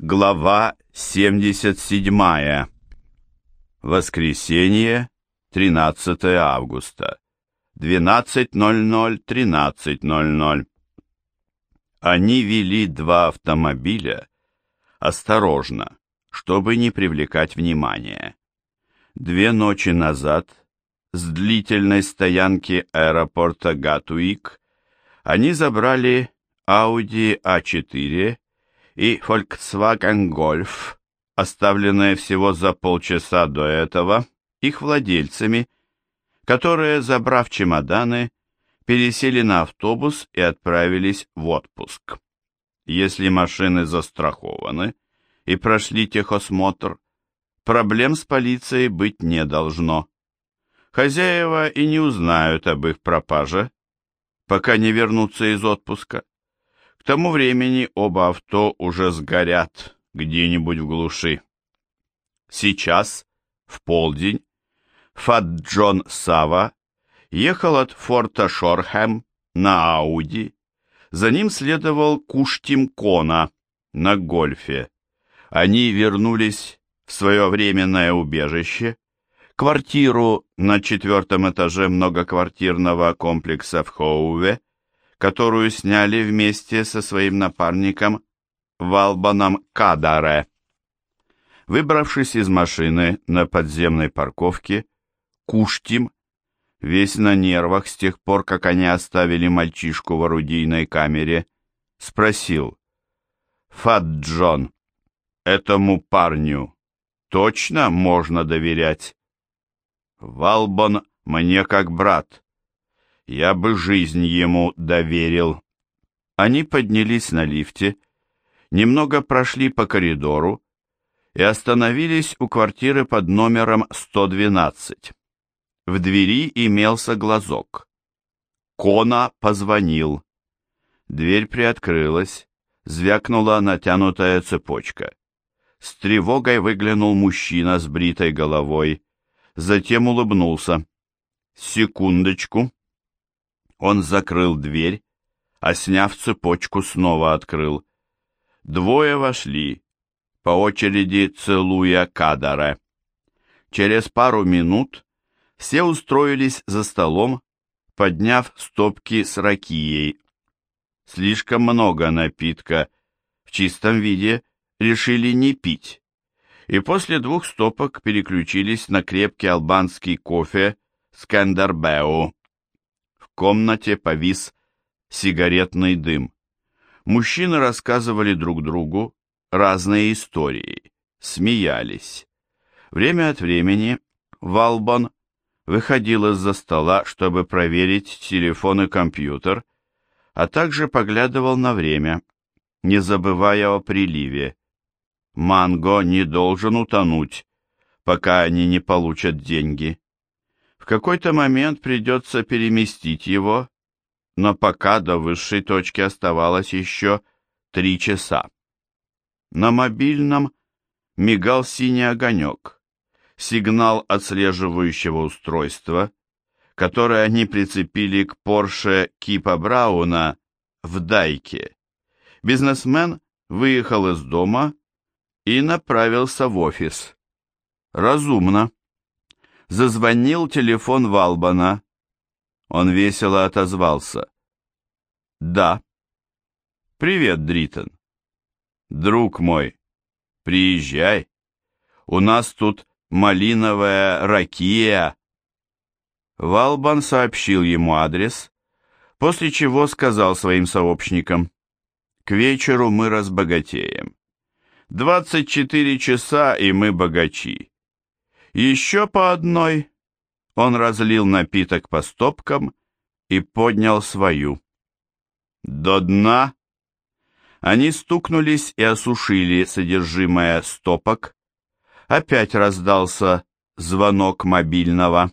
Глава 77. Воскресенье, 13 августа. 12.00-13.00. Они вели два автомобиля осторожно, чтобы не привлекать внимания. Две ночи назад с длительной стоянки аэропорта Гатуик они забрали Audi A4 и Volkswagen Golf, оставленные всего за полчаса до этого их владельцами, которые, забрав чемоданы, пересели на автобус и отправились в отпуск. Если машины застрахованы и прошли техосмотр, проблем с полицией быть не должно. Хозяева и не узнают об их пропаже, пока не вернутся из отпуска. К тому времени оба авто уже сгорят где-нибудь в глуши. Сейчас, в полдень, Фат Джон Сава ехал от форта Шорхэм на Ауди. За ним следовал Куштим Кона на гольфе. Они вернулись в свое временное убежище, квартиру на четвертом этаже многоквартирного комплекса в Хоуве, которую сняли вместе со своим напарником Валбаном Кадаре. Выбравшись из машины на подземной парковке, Куштим, весь на нервах с тех пор, как они оставили мальчишку в орудийной камере, спросил, «Фат Джон, этому парню точно можно доверять?» «Валбон мне как брат», я бы жизнь ему доверил. Они поднялись на лифте, немного прошли по коридору и остановились у квартиры под номером 112. В двери имелся глазок. Кона позвонил. Дверь приоткрылась, звякнула натянутая цепочка. С тревогой выглянул мужчина с бритой головой, затем улыбнулся. «Секундочку», он закрыл дверь, а сняв цепочку, снова открыл. Двое вошли, по очереди целуя Кадара. Через пару минут все устроились за столом, подняв стопки с ракией. Слишком много напитка в чистом виде решили не пить, и после двух стопок переключились на крепкий албанский кофе Скандербеу комнате повис сигаретный дым. Мужчины рассказывали друг другу разные истории, смеялись. Время от времени Валбон выходил из-за стола, чтобы проверить телефон и компьютер, а также поглядывал на время, не забывая о приливе. Манго не должен утонуть, пока они не получат деньги. В какой-то момент придется переместить его, но пока до высшей точки оставалось еще три часа. На мобильном мигал синий огонек, сигнал отслеживающего устройства, которое они прицепили к Порше Кипа Брауна в Дайке. Бизнесмен выехал из дома и направился в офис. Разумно. Зазвонил телефон Валбана. Он весело отозвался. «Да». «Привет, Дритон». «Друг мой, приезжай. У нас тут малиновая ракия». Валбан сообщил ему адрес, после чего сказал своим сообщникам, «К вечеру мы разбогатеем. Двадцать четыре часа, и мы богачи. Еще по одной. Он разлил напиток по стопкам и поднял свою. До дна. Они стукнулись и осушили содержимое стопок. Опять раздался звонок мобильного.